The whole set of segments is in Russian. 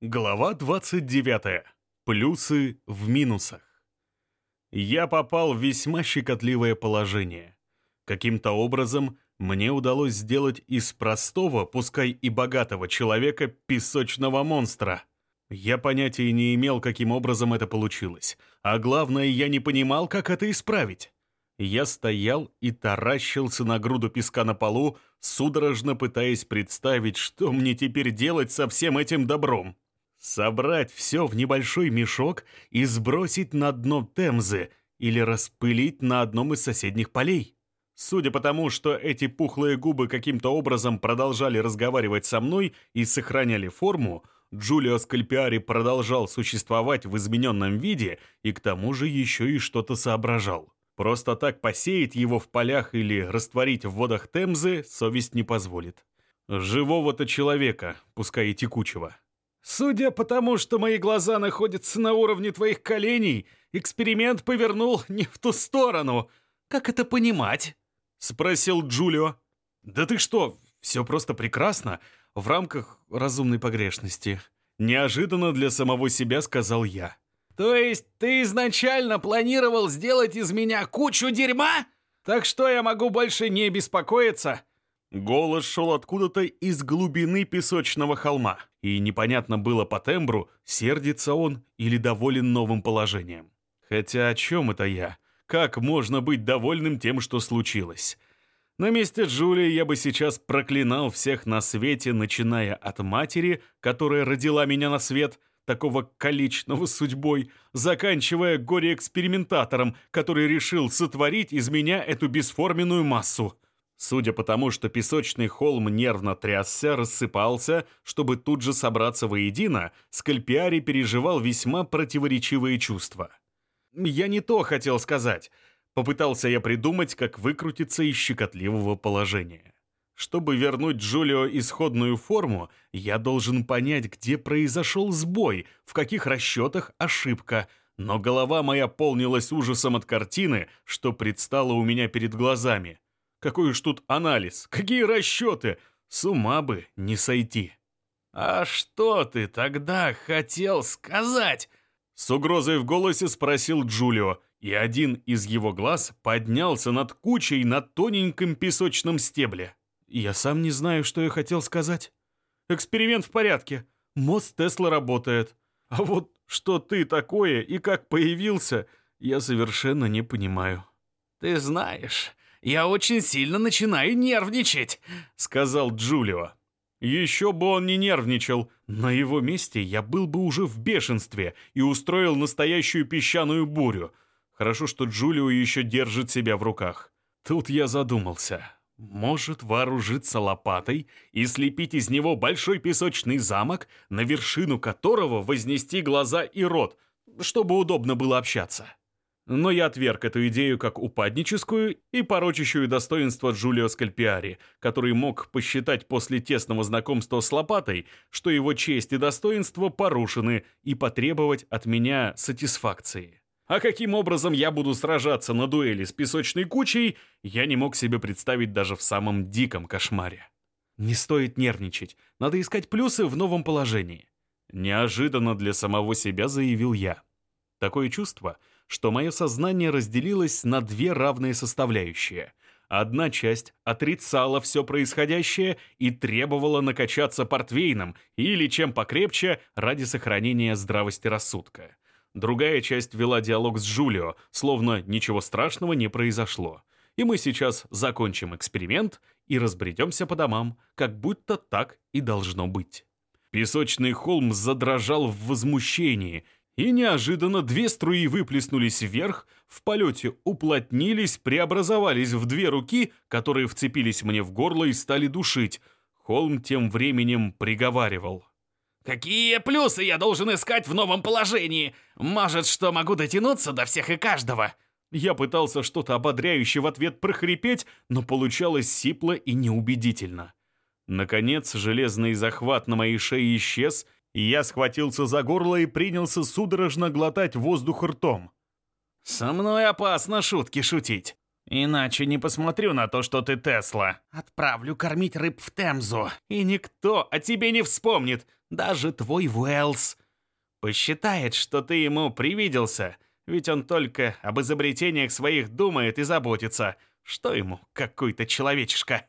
Глава 29. Плюсы в минусах. Я попал в весьма щекотливое положение. Каким-то образом мне удалось сделать из простого, пускай и богатого человека, песочного монстра. Я понятия не имел, каким образом это получилось. А главное, я не понимал, как это исправить. Я стоял и таращился на груду песка на полу, судорожно пытаясь представить, что мне теперь делать со всем этим добром. Собрать все в небольшой мешок и сбросить на дно Темзы или распылить на одном из соседних полей. Судя по тому, что эти пухлые губы каким-то образом продолжали разговаривать со мной и сохраняли форму, Джулио Скальпиари продолжал существовать в измененном виде и к тому же еще и что-то соображал. Просто так посеять его в полях или растворить в водах Темзы совесть не позволит. Живого-то человека, пускай и текучего. Судя по тому, что мои глаза находятся на уровне твоих коленей, эксперимент повернул не в ту сторону. Как это понимать? Спросил Джулио. Да ты что, все просто прекрасно, в рамках разумной погрешности. Неожиданно для самого себя сказал я. То есть ты изначально планировал сделать из меня кучу дерьма? Так что я могу больше не беспокоиться?» Голос шел откуда-то из глубины песочного холма, и непонятно было по тембру, сердится он или доволен новым положением. Хотя о чем это я? Как можно быть довольным тем, что случилось? На месте Джулии я бы сейчас проклинал всех на свете, начиная от матери, которая родила меня на свет, такого количного судьбой, заканчивая горе-экспериментатором, который решил сотворить из меня эту бесформенную массу. Судя по тому, что песочный холм нервно трясся, рассыпался, чтобы тут же собраться воедино, Скальпиари переживал весьма противоречивые чувства. Я не то хотел сказать. Попытался я придумать, как выкрутиться из щекотливого положения. Чтобы вернуть Джулио исходную форму, я должен понять, где произошел сбой, в каких расчетах ошибка. Но голова моя полнилась ужасом от картины, что предстало у меня перед глазами. Какой уж тут анализ, какие расчеты, с ума бы не сойти. «А что ты тогда хотел сказать?» С угрозой в голосе спросил Джулио, и один из его глаз поднялся над кучей на тоненьком песочном стебле. Я сам не знаю, что я хотел сказать. Эксперимент в порядке. Мост Тесла работает. А вот что ты такое и как появился, я совершенно не понимаю. Ты знаешь, я очень сильно начинаю нервничать, сказал Джулио. Еще бы он не нервничал. На его месте я был бы уже в бешенстве и устроил настоящую песчаную бурю. Хорошо, что Джулио еще держит себя в руках. Тут я задумался. Может вооружиться лопатой и слепить из него большой песочный замок, на вершину которого вознести глаза и рот, чтобы удобно было общаться. Но я отверг эту идею как упадническую и порочащую достоинство Джулио Скальпиари, который мог посчитать после тесного знакомства с лопатой, что его честь и достоинство порушены, и потребовать от меня сатисфакции. А каким образом я буду сражаться на дуэли с песочной кучей, я не мог себе представить даже в самом диком кошмаре. Не стоит нервничать, надо искать плюсы в новом положении. Неожиданно для самого себя заявил я. Такое чувство, что мое сознание разделилось на две равные составляющие. Одна часть отрицала все происходящее и требовала накачаться портвейном или чем покрепче ради сохранения здравости рассудка. Другая часть вела диалог с Джулио, словно ничего страшного не произошло. И мы сейчас закончим эксперимент и разбредемся по домам, как будто так и должно быть. Песочный холм задрожал в возмущении, и неожиданно две струи выплеснулись вверх, в полете уплотнились, преобразовались в две руки, которые вцепились мне в горло и стали душить. Холм тем временем приговаривал. Какие плюсы я должен искать в новом положении? Может, что могу дотянуться до всех и каждого?» Я пытался что-то ободряющее в ответ прохрипеть, но получалось сипло и неубедительно. Наконец, железный захват на моей шее исчез, я схватился за горло и принялся судорожно глотать воздух ртом. «Со мной опасно шутки шутить. Иначе не посмотрю на то, что ты Тесла. Отправлю кормить рыб в Темзу, и никто о тебе не вспомнит. Даже твой Уэллс посчитает, что ты ему привиделся, ведь он только об изобретениях своих думает и заботится. Что ему, какой-то человечишка?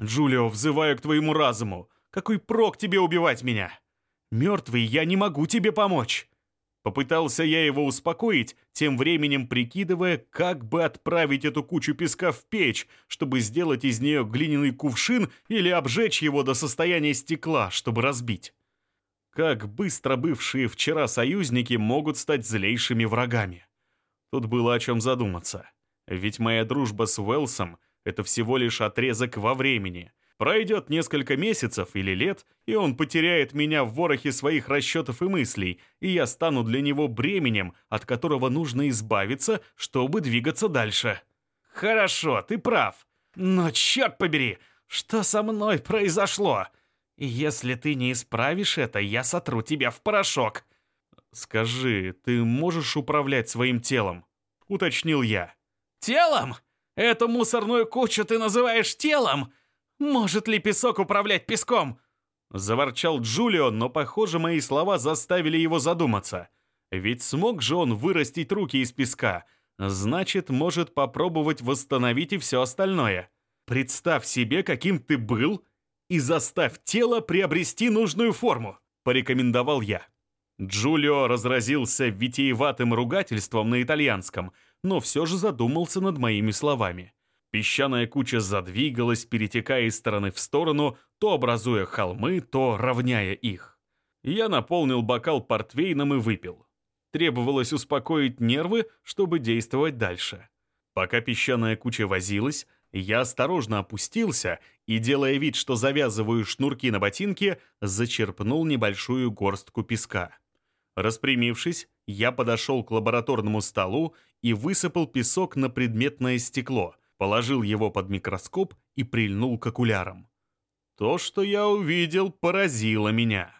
Джулио, взываю к твоему разуму. Какой прок тебе убивать меня? Мертвый, я не могу тебе помочь. Попытался я его успокоить, тем временем прикидывая, как бы отправить эту кучу песка в печь, чтобы сделать из нее глиняный кувшин или обжечь его до состояния стекла, чтобы разбить. Как быстро бывшие вчера союзники могут стать злейшими врагами. Тут было о чем задуматься. Ведь моя дружба с Уэлсом — это всего лишь отрезок во времени — Пройдет несколько месяцев или лет, и он потеряет меня в ворохе своих расчетов и мыслей, и я стану для него бременем, от которого нужно избавиться, чтобы двигаться дальше. Хорошо, ты прав. Но черт побери, что со мной произошло? если ты не исправишь это, я сотру тебя в порошок. Скажи, ты можешь управлять своим телом? Уточнил я. Телом? Эту мусорную кучу ты называешь телом? «Может ли песок управлять песком?» Заворчал Джулио, но, похоже, мои слова заставили его задуматься. Ведь смог же он вырастить руки из песка. Значит, может попробовать восстановить и все остальное. Представь себе, каким ты был, и заставь тело приобрести нужную форму, порекомендовал я. Джулио разразился витиеватым ругательством на итальянском, но все же задумался над моими словами. Песчаная куча задвигалась, перетекая из стороны в сторону, то образуя холмы, то равняя их. Я наполнил бокал портвейном и выпил. Требовалось успокоить нервы, чтобы действовать дальше. Пока песчаная куча возилась, я осторожно опустился и, делая вид, что завязываю шнурки на ботинке, зачерпнул небольшую горстку песка. Распрямившись, я подошел к лабораторному столу и высыпал песок на предметное стекло — положил его под микроскоп и прильнул к окулярам. То, что я увидел, поразило меня.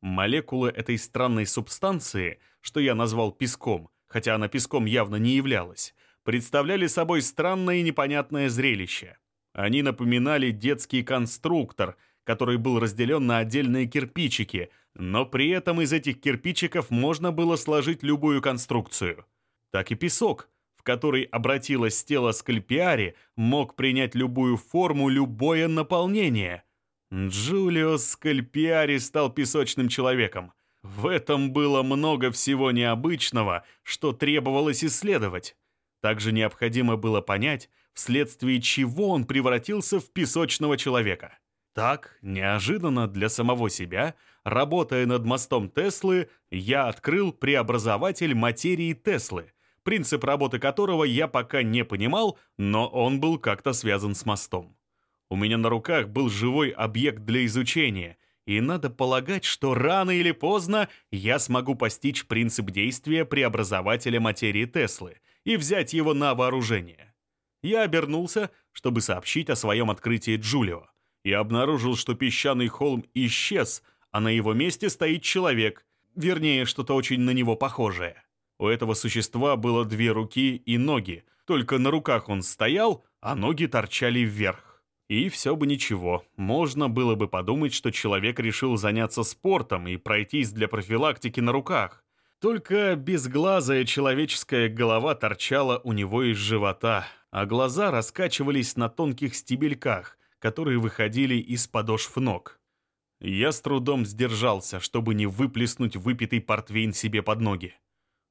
Молекулы этой странной субстанции, что я назвал песком, хотя она песком явно не являлась, представляли собой странное и непонятное зрелище. Они напоминали детский конструктор, который был разделен на отдельные кирпичики, но при этом из этих кирпичиков можно было сложить любую конструкцию. Так и песок — который обратилось тело Скальпиари, мог принять любую форму, любое наполнение. Джулио Скальпиари стал песочным человеком. В этом было много всего необычного, что требовалось исследовать. Также необходимо было понять, вследствие чего он превратился в песочного человека. Так, неожиданно для самого себя, работая над мостом Теслы, я открыл преобразователь материи Теслы — принцип работы которого я пока не понимал, но он был как-то связан с мостом. У меня на руках был живой объект для изучения, и надо полагать, что рано или поздно я смогу постичь принцип действия преобразователя материи Теслы и взять его на вооружение. Я обернулся, чтобы сообщить о своем открытии Джулио, и обнаружил, что песчаный холм исчез, а на его месте стоит человек, вернее, что-то очень на него похожее. У этого существа было две руки и ноги, только на руках он стоял, а ноги торчали вверх. И все бы ничего, можно было бы подумать, что человек решил заняться спортом и пройтись для профилактики на руках. Только безглазая человеческая голова торчала у него из живота, а глаза раскачивались на тонких стебельках, которые выходили из подошв ног. Я с трудом сдержался, чтобы не выплеснуть выпитый портвейн себе под ноги.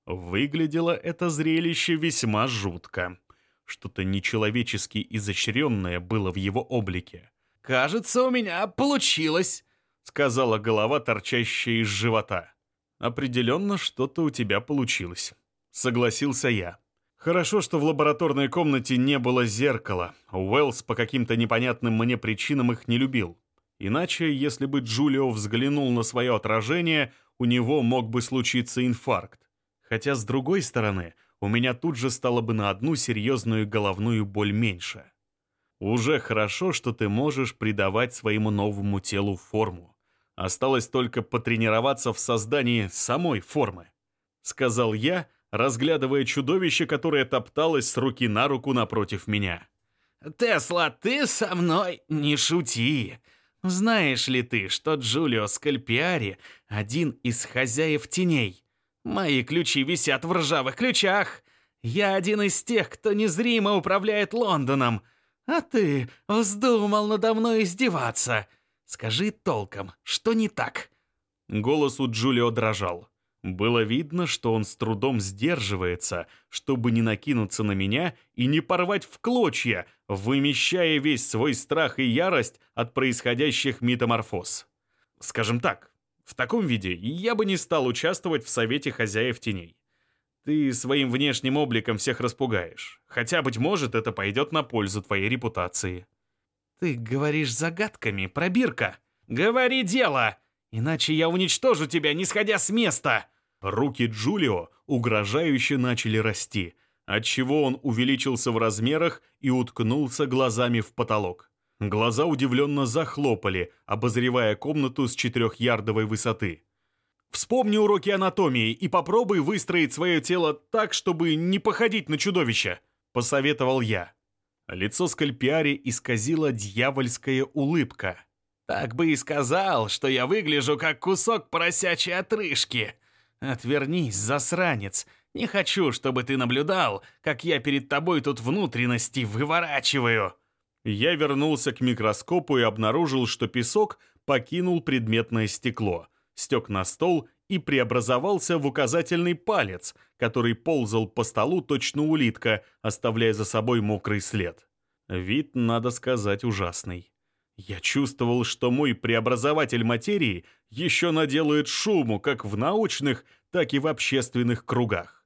Выглядело это зрелище весьма жутко. Что-то нечеловечески изощренное было в его облике. «Кажется, у меня получилось», — сказала голова, торчащая из живота. «Определенно, что-то у тебя получилось», — согласился я. Хорошо, что в лабораторной комнате не было зеркала. Уэллс по каким-то непонятным мне причинам их не любил. Иначе, если бы Джулио взглянул на свое отражение, у него мог бы случиться инфаркт. Хотя, с другой стороны, у меня тут же стало бы на одну серьезную головную боль меньше. Уже хорошо, что ты можешь придавать своему новому телу форму. Осталось только потренироваться в создании самой формы. Сказал я, разглядывая чудовище, которое топталось с руки на руку напротив меня. «Тесла, ты со мной не шути. Знаешь ли ты, что Джулио Скальпиари — один из хозяев теней? Мои ключи висят в ржавых ключах. Я один из тех, кто незримо управляет Лондоном. А ты вздумал надо мной издеваться. Скажи толком, что не так?» Голос у Джулио дрожал. Было видно, что он с трудом сдерживается, чтобы не накинуться на меня и не порвать в клочья, вымещая весь свой страх и ярость от происходящих метаморфоз. Скажем так, в таком виде я бы не стал участвовать в совете хозяев теней. Ты своим внешним обликом всех распугаешь. Хотя, быть может, это пойдет на пользу твоей репутации. Ты говоришь загадками, пробирка. Говори дело, иначе я уничтожу тебя, не сходя с места. Руки Джулио угрожающе начали расти, отчего он увеличился в размерах и уткнулся глазами в потолок. Глаза удивленно захлопали, обозревая комнату с четырехярдовой высоты. «Вспомни уроки анатомии и попробуй выстроить свое тело так, чтобы не походить на чудовище», — посоветовал я. Лицо Скальпиари исказила дьявольская улыбка. «Так бы и сказал, что я выгляжу как кусок поросячьей отрыжки. Отвернись, засранец. Не хочу, чтобы ты наблюдал, как я перед тобой тут внутренности выворачиваю». Я вернулся к микроскопу и обнаружил, что песок покинул предметное стекло, стек на стол и преобразовался в указательный палец, который ползал по столу точно улитка, оставляя за собой мокрый след. Вид, надо сказать, ужасный. Я чувствовал, что мой преобразователь материи еще наделает шуму как в научных, так и в общественных кругах.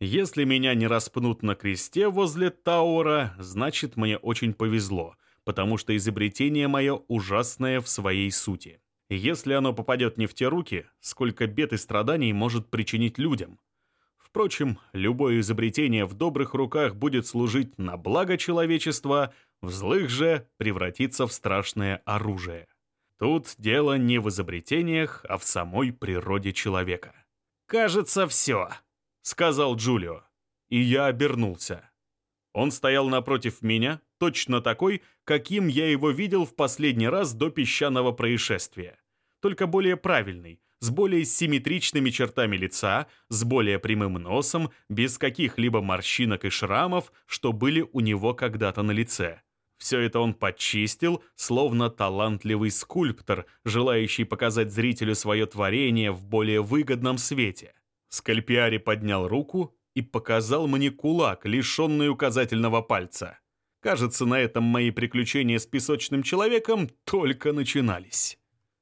Если меня не распнут на кресте возле Таура, значит, мне очень повезло, потому что изобретение мое ужасное в своей сути. Если оно попадет не в те руки, сколько бед и страданий может причинить людям. Впрочем, любое изобретение в добрых руках будет служить на благо человечества – в злых же превратится в страшное оружие. Тут дело не в изобретениях, а в самой природе человека. «Кажется, все», — сказал Джулио. И я обернулся. Он стоял напротив меня, точно такой, каким я его видел в последний раз до песчаного происшествия. Только более правильный, с более симметричными чертами лица, с более прямым носом, без каких-либо морщинок и шрамов, что были у него когда-то на лице. Все это он почистил, словно талантливый скульптор, желающий показать зрителю свое творение в более выгодном свете. Скальпиари поднял руку и показал мне кулак, лишенный указательного пальца. Кажется, на этом мои приключения с песочным человеком только начинались.